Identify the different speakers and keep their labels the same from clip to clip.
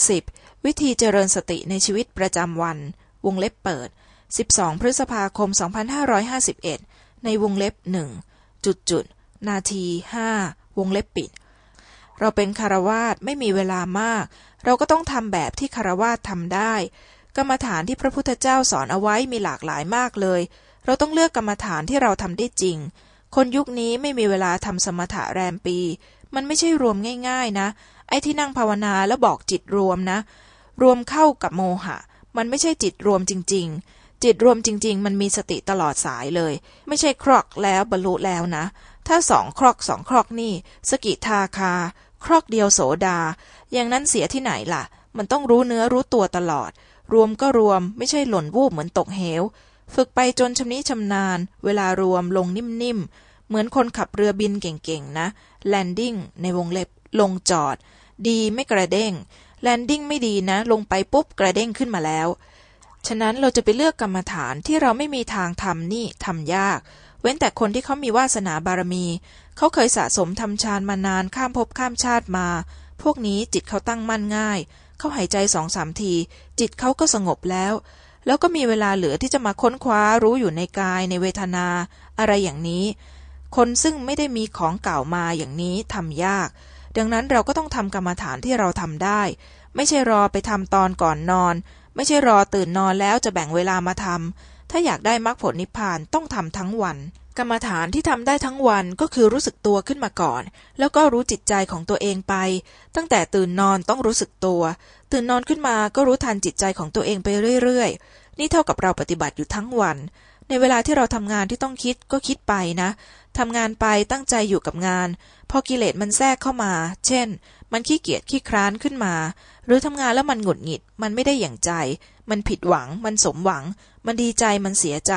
Speaker 1: 10. วิธีเจริญสติในชีวิตประจำวัน วงเล็บเปิด 12 พฤษภาคม 2551 ในวงเล็บหนึ่งจุดจุดนาทีห้าวงเล็บปิด เราเป็นคารวาสไม่มีเวลามาก เราก็ต้องทำแบบที่คารวาสทำได้ กรรมฐานที่พระพุทธเจ้าสอนเอาไว้มีหลากหลายมากเลย เราต้องเลือกกรรมฐานที่เราทำได้จริง คนยุคนี้ไม่มีเวลาทำสมถะแรมปี มันไม่ใช่รวมง่าย ๆ นะ อ้ที่นั่งภาวนาแล้วบอกจิตรวมนะ รวมเข้ากับโมหะ มันไม่ใช่จิตรวมจริง ๆ จิตรวมจริง ๆ มันมีสติตลอดสายเลย ไม่ใช่ครอกแล้วบรรลุแล้วนะ ถ้าสองครอกสองครอกนี่ สกิทาคา ครอกเดียวโสดา อย่างนั้นเสียที่ไหนล่ะ มันต้องรู้เนื้อรู้ตัวตลอด รวมก็รวมไม่ใช่หล่นวูบเหมือนตกเหว ฝึกไปจนชำนิชำนาญ เวลารวมลงนิ่มๆเหมือนคนขับเรือบินเก่งๆนะ landing ในวงเล็บลงจอด ดีไม่กระเด้ง landing ไม่ดีนะ ลงไปปุ๊บกระเด้งขึ้นมาแล้ว ฉะนั้นเราจะไปเลือกกรรมฐานที่เราไม่มีทางทำนี่ทำยาก เว้นแต่คนที่เขามีวาสนาบารมี เขาเคยสะสมทำฌานมานานข้ามภพข้ามชาติมา พวกนี้จิตเขาตั้งมั่นง่าย เขาหายใจสองสามที จิตเขาก็สงบแล้ว แล้วก็มีเวลาเหลือที่จะมาค้นคว้ารู้อยู่ในกายในเวทนา อะไรอย่างนี้ คนซึ่งไม่ได้มีของเก่ามาอย่างนี้ทำยาก ดังนั้นเราก็ต้องทำกรรมฐานที่เราทำได้ ไม่ใช่รอไปทำตอนก่อนนอน ไม่ใช่รอตื่นนอนแล้วจะแบ่งเวลามาทำถ้าอยากได้มรรคผลนิพพานต้องทำทั้งวัน กรรมฐานที่ทำได้ทั้งวันก็คือรู้สึกตัวขึ้นมาก่อน แล้วก็รู้จิตใจของตัวเองไป ตั้งแต่ตื่นนอนต้องรู้สึกตัว ตื่นนอนขึ้นมาก็รู้ทันจิตใจของตัวเองไปเรื่อยๆ นี่เท่ากับเราปฏิบัติอยู่ทั้งวัน ในเวลาที่เราทำงานที่ต้องคิดก็คิดไปนะทำงานไปตั้งใจอยู่กับงาน พอกิเลสมันแทรกเข้ามา เช่น มันขี้เกียจขี้คร้านขึ้นมา หรือทำงานแล้วมันหงุดหงิด มันไม่ได้อย่างใจ มันผิดหวัง มันสมหวัง มันดีใจมันเสียใจ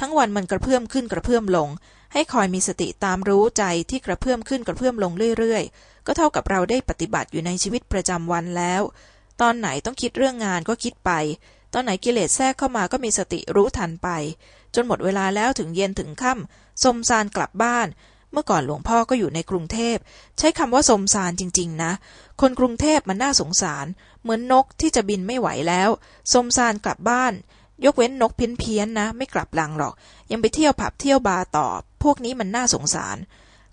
Speaker 1: ทั้งวันมันกระเพื่อมขึ้นกระเพื่อมลง ให้คอยมีสติตามรู้ใจที่กระเพื่อมขึ้นกระเพื่อมลงเรื่อยๆ ก็เท่ากับเราได้ปฏิบัติอยู่ในชีวิตประจำวันแล้ว ตอนไหนต้องคิดเรื่องงานก็คิดไป ตอนไหนกิเลสแทรกเข้ามาก็มีสติรู้ทันไป จนหมดเวลาแล้วถึงเย็นถึงค่ำสมซานกลับบ้าน เมื่อก่อนหลวงพ่อก็อยู่ในกรุงเทพ ใช้คำว่าสมสารจริง ๆ นะ คนกรุงเทพมันน่าสงสาร เหมือนนกที่จะบินไม่ไหวแล้ว สมสารกลับบ้าน ยกเว้นนกเพี้ยนๆนะ ไม่กลับลังหรอก ยังไปเที่ยวผับเที่ยวบาร์ต่อ พวกนี้มันน่าสงสาร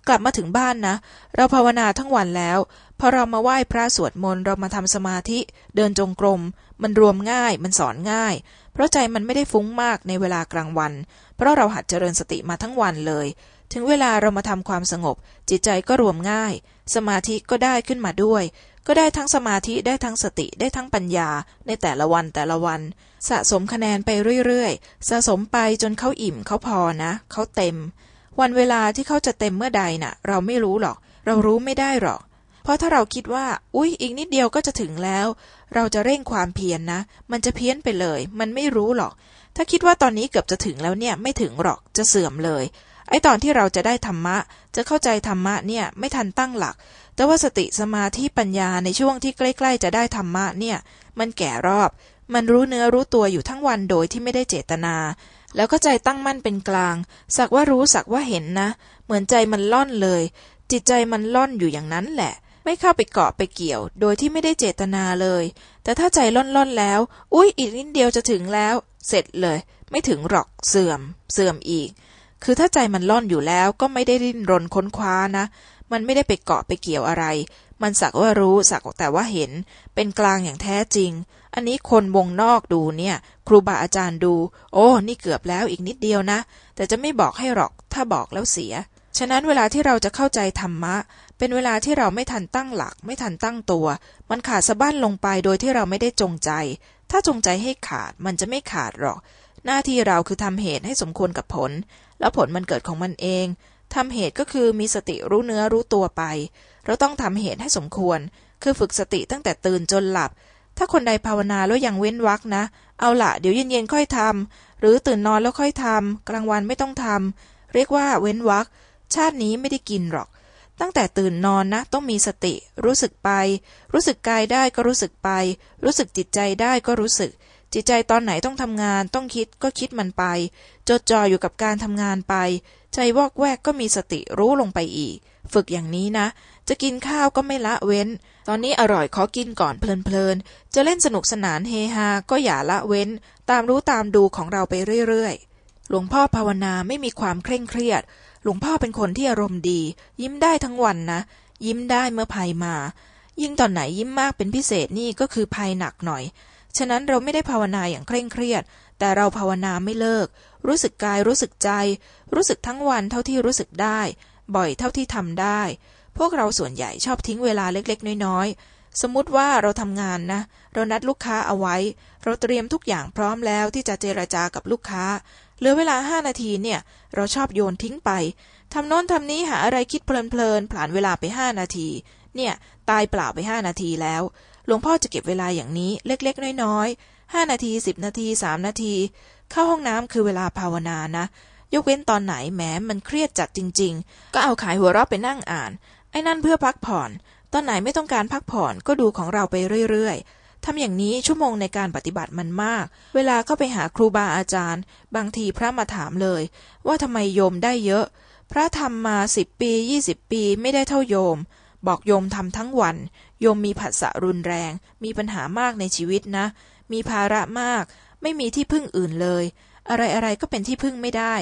Speaker 1: กลับมาถึงบ้านนะ เราภาวนาทั้งวันแล้ว พอเรามาไหว้พระสวดมนต์เรามาทำสมาธิ เดินจงกรม มันรวมง่าย มันสอนง่าย เพราะใจมันไม่ได้ฟุ้งมากในเวลากลางวัน เพราะเราหัดเจริญสติมาทั้งวันเลย ถึงเวลาเรามาทำความสงบ จิตใจก็รวมง่าย สมาธิก็ได้ขึ้นมาด้วย ก็ได้ทั้งสมาธิได้ทั้งสติได้ทั้งปัญญา ในแต่ละวันแต่ละวัน สะสมคะแนนไปเรื่อยๆ สะสมไปจนเขาอิ่มเขาพอนะเขาเต็ม วันเวลาที่เขาจะเต็มเมื่อใดน่ะ เราไม่รู้หรอก เรารู้ไม่ได้หรอก ราะถ้าเราคิดว่า อุ๊ย อีกนิดเดียวก็จะถึงแล้ว เราจะเร่งความเพียรนนะ มันจะเพี้ยนไปเลย มันไม่รู้หรอก ถ้าคิดว่าตอนนี้เกือบจะถึงแล้วเนี่ย ไม่ถึงหรอก จะเสื่อมเลย ไอ้ตอนที่เราจะได้ธรรมะ จะเข้าใจธรรมะเนี่ย ไม่ทันตั้งหลัก แต่ว่าสติสมาธิปัญญาในช่วงที่ใกล้ๆ จะได้ธรรมะเนี่ย มันแก่รอบ มันรู้เนื้อรู้ตัวอยู่ทั้งวันโดยที่ไม่ได้เจตนาแล้วก็ใจตั้งมั่นเป็นกลาง สักว่ารู้สักว่าเห็นนะ เหมือนใจมันล่อนเลย จิตใจมันล่อนอยู่อย่างนั้นแหละ ไม่เข้าไปเกาะไปเกี่ยว โดยที่ไม่ได้เจตนาเลย แต่ถ้าใจล่อนล่อนแล้ว อุ๊ยอีกนิดเดียวจะถึงแล้ว เสร็จเลย ไม่ถึงหรอกเสื่อม เสื่อมอีก คือถ้าใจมันล่อนอยู่แล้วก็ไม่ได้ริ้นรนค้นคว้านะ มันไม่ได้ไปเกาะไปเกี่ยวอะไร มันสักว่ารู้สักแต่ว่าเห็น เป็นกลางอย่างแท้จริง อันนี้คนวงนอกดูเนี่ย ครูบาอาจารย์ดู โอ้ นี่เกือบแล้วอีกนิดเดียวนะ แต่จะไม่บอกให้หรอก ถ้าบอกแล้วเสีย ฉะนั้นเวลาที่เราจะเข้าใจธรรมะ เป็นเวลาที่เราไม่ทันตั้งหลัก ไม่ทันตั้งตัว มันขาดสะบั้นลงไปโดยที่เราไม่ได้จงใจ ถ้าจงใจให้ขาดมันจะไม่ขาดหรอก หน้าที่เราคือทำเหตุให้สมควรกับผล แล้วผลมันเกิดของมันเองทำเหตุก็คือมีสติรู้เนื้อรู้ตัวไป เราต้องทำเหตุให้สมควร คือฝึกสติตั้งแต่ตื่นจนหลับ ถ้าคนใดภาวนาแล้วยังเว้นวักนะ เอาละเดี๋ยวเย็นๆค่อยทำหรือตื่นนอนแล้วค่อยทำกลางวันไม่ต้องทำเรียกว่าเว้นวัก ชาตินี้ไม่ได้กินหรอก ตั้งแต่ตื่นนอนนะ ต้องมีสติ รู้สึกไป รู้สึกกายได้ก็รู้สึกไป รู้สึกจิตใจได้ก็รู้สึก จิตใจตอนไหนต้องทำงาน ต้องคิดก็คิดมันไป จดจ่ออยู่กับการทำงานไป ใจวอกแวกก็มีสติรู้ลงไปอีก ฝึกอย่างนี้นะ จะกินข้าวก็ไม่ละเว้น ตอนนี้อร่อยขอกินก่อนเพลินๆ จะเล่นสนุกสนานเฮฮาก็อย่าละเว้น ตามรู้ตามดูของเราไปเรื่อยๆหลวงพ่อภาวนาไม่มีความเคร่งเครียด หลวงพ่อเป็นคนที่อารมณ์ดี ยิ้มได้ทั้งวันนะ ยิ้มได้เมื่อภัยมา ยิ่งตอนไหนยิ้มมากเป็นพิเศษนี่ก็คือภัยหนักหน่อย ฉะนั้นเราไม่ได้ภาวนาอย่างเคร่งเครียด แต่เราภาวนาไม่เลิก รู้สึกกายรู้สึกใจ รู้สึกทั้งวันเท่าที่รู้สึกได้ บ่อยเท่าที่ทำได้ พวกเราส่วนใหญ่ชอบทิ้งเวลาเล็กๆ น้อยๆ สมมติว่าเราทำงานนะ เรานัดลูกค้าเอาไว้ เราเตรียมทุกอย่างพร้อมแล้วที่จะเจรจากับลูกค้า เหลือเวลาห้านาทีเนี่ย เราชอบโยนทิ้งไปทำโน้นทำนี้หาอะไรคิดเพลินๆผ่านเวลาไปห้านาที เนี่ย ตายเปล่าไปห้านาทีแล้ว หลวงพ่อจะเก็บเวลาอย่างนี้เล็กๆ น้อยๆห้านาทีสิบนาทีสามนาที เข้าห้องน้ำคือเวลาภาวนานะยกเว้นตอนไหนแหมมันเครียดจัดจริง ๆ ก็เอาขายหัวเราะไปนั่งอ่าน ไอ้นั่นเพื่อพักผ่อน ตอนไหนไม่ต้องการพักผ่อนก็ดูของเราไปเรื่อยๆ ทำอย่างนี้ชั่วโมงในการปฏิบัติมันมาก เวลาเข้าไปหาครูบาอาจารย์ บางทีพระมาถามเลย ว่าทำไมโยมได้เยอะ พระทำมาสิบปียี่สิบปีไม่ได้เท่าโยม บอกโยมทำทั้งวัน โยมมีผัสสะรุนแรง มีปัญหามากในชีวิตนะ มีภาระมาก ไม่มีที่พึ่งอื่นเลย อะไรอะไรก็เป็นที่พึ่งไม่ได้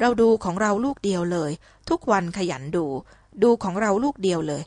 Speaker 1: เราดูของเราลูกเดียวเลย ทุกวันขยันดู ดูของเราลูกเดียวเลย